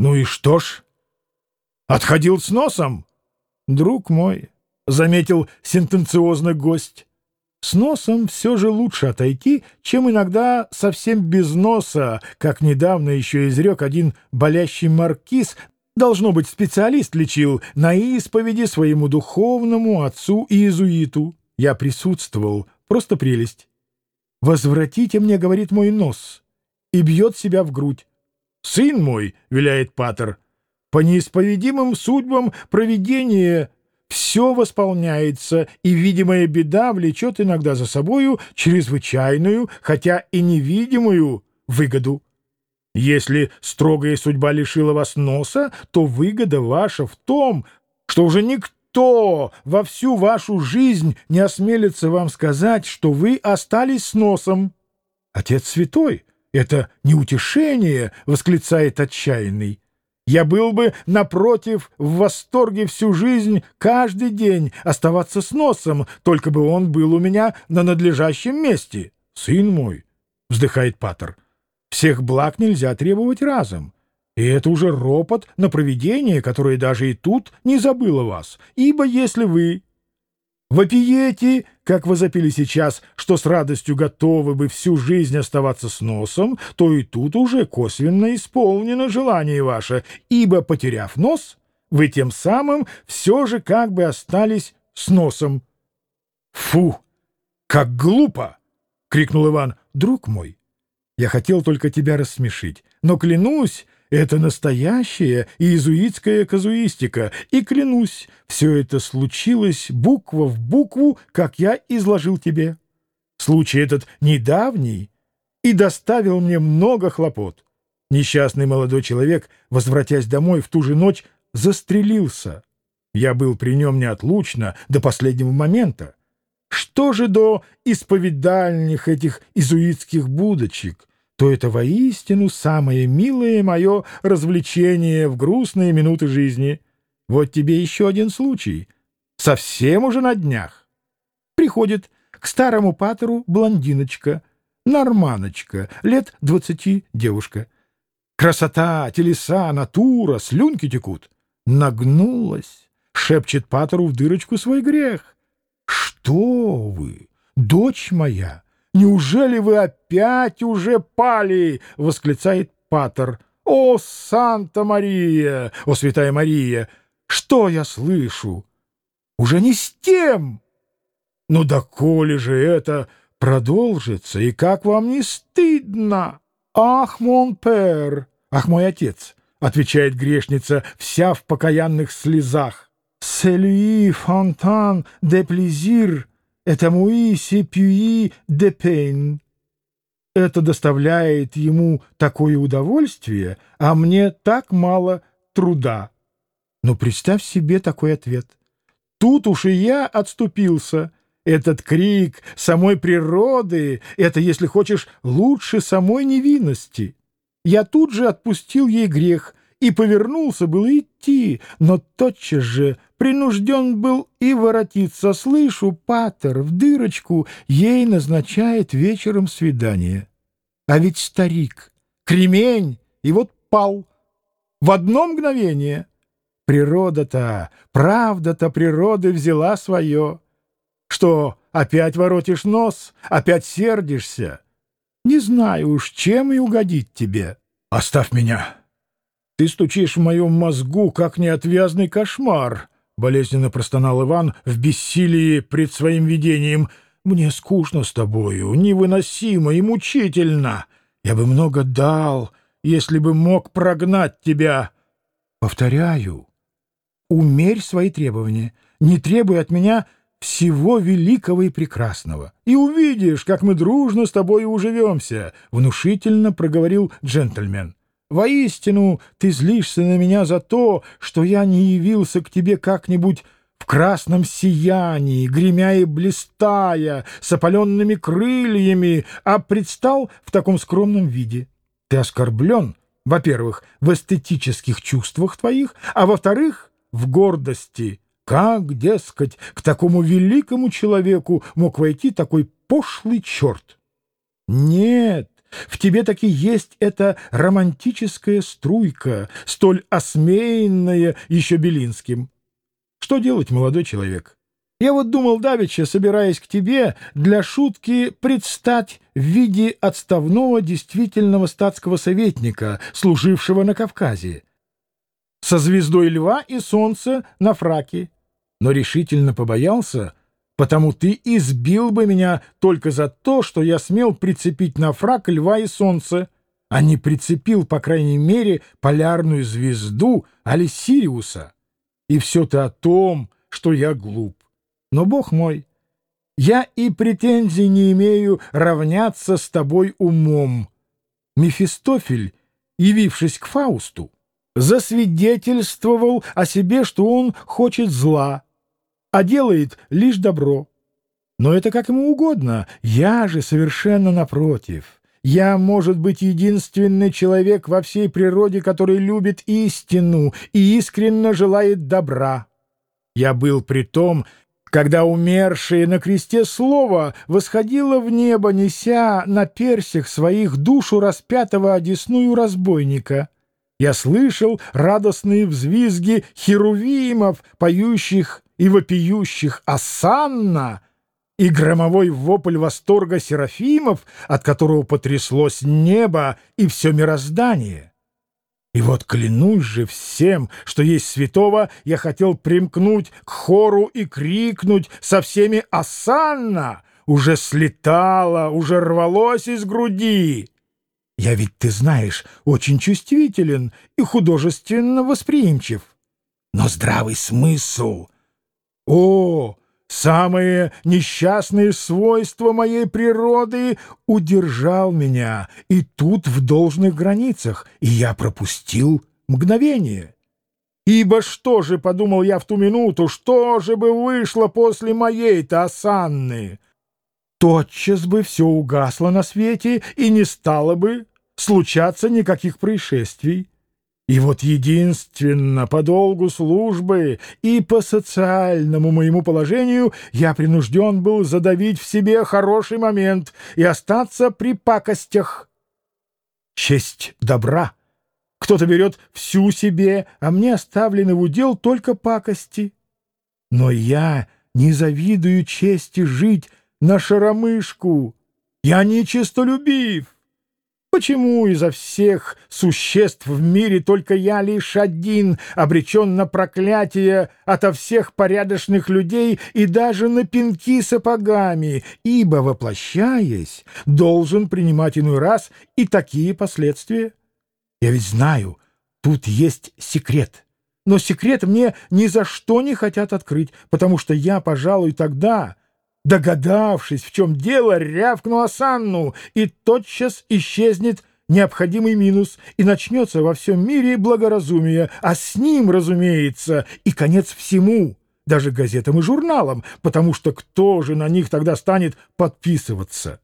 Ну и что ж? Отходил с носом? Друг мой, — заметил сентенциозный гость, — с носом все же лучше отойти, чем иногда совсем без носа, как недавно еще изрек один болящий маркиз, должно быть, специалист лечил на исповеди своему духовному отцу и иезуиту. Я присутствовал, просто прелесть. «Возвратите мне, — говорит мой нос, — и бьет себя в грудь. «Сын мой», — виляет Патер, — «по неисповедимым судьбам провидения все восполняется, и видимая беда влечет иногда за собою чрезвычайную, хотя и невидимую, выгоду. Если строгая судьба лишила вас носа, то выгода ваша в том, что уже никто во всю вашу жизнь не осмелится вам сказать, что вы остались с носом. Отец Святой, это не утешение, — восклицает отчаянный. Я был бы, напротив, в восторге всю жизнь, каждый день оставаться с носом, только бы он был у меня на надлежащем месте. Сын мой, — вздыхает Паттер, — всех благ нельзя требовать разом. И это уже ропот на провидение, которое даже и тут не забыло вас, ибо если вы Вопиете, как вы запили сейчас, что с радостью готовы бы всю жизнь оставаться с носом, то и тут уже косвенно исполнено желание ваше, ибо, потеряв нос, вы тем самым все же как бы остались с носом. — Фу! Как глупо! — крикнул Иван. — Друг мой, я хотел только тебя рассмешить, но, клянусь, это настоящая иезуитская казуистика, и, клянусь, все это случилось буква в букву, как я изложил тебе. Случай этот недавний и доставил мне много хлопот. Несчастный молодой человек, возвратясь домой в ту же ночь, застрелился. Я был при нем неотлучно до последнего момента. Что же до исповедальных этих изуитских будочек? То это воистину самое милое мое развлечение в грустные минуты жизни. Вот тебе еще один случай. Совсем уже на днях. Приходит к старому патеру блондиночка, норманочка, лет двадцати девушка. Красота, телеса, натура, слюнки текут. Нагнулась, шепчет патеру в дырочку свой грех. Что вы, дочь моя! Неужели вы опять уже пали? — восклицает Патер. — О, Санта-Мария! О, Святая Мария! Что я слышу? Уже не с тем! Ну да коли же это продолжится, и как вам не стыдно? Ах, мон пер! Ах, мой отец! — отвечает грешница, вся в покаянных слезах. «Селюи фонтан де плезир!» Это муи сепюи де пейн. Это доставляет ему такое удовольствие, а мне так мало труда. Но представь себе такой ответ. Тут уж и я отступился. Этот крик самой природы — это, если хочешь, лучше самой невинности. Я тут же отпустил ей грех и повернулся было идти, но тотчас же принужден был и воротиться. Слышу, патер в дырочку ей назначает вечером свидание. А ведь старик, кремень, и вот пал. В одно мгновение. Природа-то, правда-то природы взяла свое. Что, опять воротишь нос, опять сердишься? Не знаю уж, чем и угодить тебе. Оставь меня. Ты стучишь в моем мозгу, как неотвязный кошмар. Болезненно простонал Иван в бессилии пред своим видением. «Мне скучно с тобою, невыносимо и мучительно. Я бы много дал, если бы мог прогнать тебя. Повторяю, умерь свои требования, не требуй от меня всего великого и прекрасного. И увидишь, как мы дружно с тобой уживемся», — внушительно проговорил джентльмен. Воистину, ты злишься на меня за то, что я не явился к тебе как-нибудь в красном сиянии, гремя и блистая, с опаленными крыльями, а предстал в таком скромном виде. Ты оскорблен, во-первых, в эстетических чувствах твоих, а во-вторых, в гордости. Как, дескать, к такому великому человеку мог войти такой пошлый черт? Нет, В тебе таки есть эта романтическая струйка, столь осмеянная еще Белинским. Что делать, молодой человек? Я вот думал давеча, собираясь к тебе, для шутки предстать в виде отставного действительного статского советника, служившего на Кавказе, со звездой льва и солнца на фраке, но решительно побоялся, потому ты избил бы меня только за то, что я смел прицепить на фрак льва и солнце, а не прицепил, по крайней мере, полярную звезду али Сириуса. И все то о том, что я глуп. Но, Бог мой, я и претензий не имею равняться с тобой умом. Мефистофель, явившись к Фаусту, засвидетельствовал о себе, что он хочет зла, а делает лишь добро. Но это как ему угодно, я же совершенно напротив. Я, может быть, единственный человек во всей природе, который любит истину и искренне желает добра. Я был при том когда умершее на кресте слово восходило в небо, неся на персях своих душу распятого одесную разбойника. Я слышал радостные взвизги херувимов, поющих и вопиющих «Асанна!» и громовой вопль восторга серафимов, от которого потряслось небо и все мироздание. И вот клянусь же всем, что есть святого, я хотел примкнуть к хору и крикнуть со всеми «Асанна!» Уже слетало, уже рвалось из груди. Я ведь, ты знаешь, очень чувствителен и художественно восприимчив. Но здравый смысл... О, Самые несчастные свойства моей природы удержал меня, и тут в должных границах, и я пропустил мгновение. Ибо что же, — подумал я в ту минуту, — что же бы вышло после моей-то осанны? Тотчас бы все угасло на свете, и не стало бы случаться никаких происшествий. И вот единственно по долгу службы и по социальному моему положению я принужден был задавить в себе хороший момент и остаться при пакостях. Честь добра. Кто-то берет всю себе, а мне оставлены в удел только пакости. Но я не завидую чести жить на шаромышку. Я не честолюбив. Почему изо всех существ в мире только я лишь один обречен на проклятие ото всех порядочных людей и даже на пинки сапогами, ибо, воплощаясь, должен принимать иной раз и такие последствия? Я ведь знаю, тут есть секрет. Но секрет мне ни за что не хотят открыть, потому что я, пожалуй, тогда Догадавшись, в чем дело, рявкну Асанну, и тотчас исчезнет необходимый минус, и начнется во всем мире благоразумие, а с ним, разумеется, и конец всему, даже газетам и журналам, потому что кто же на них тогда станет подписываться?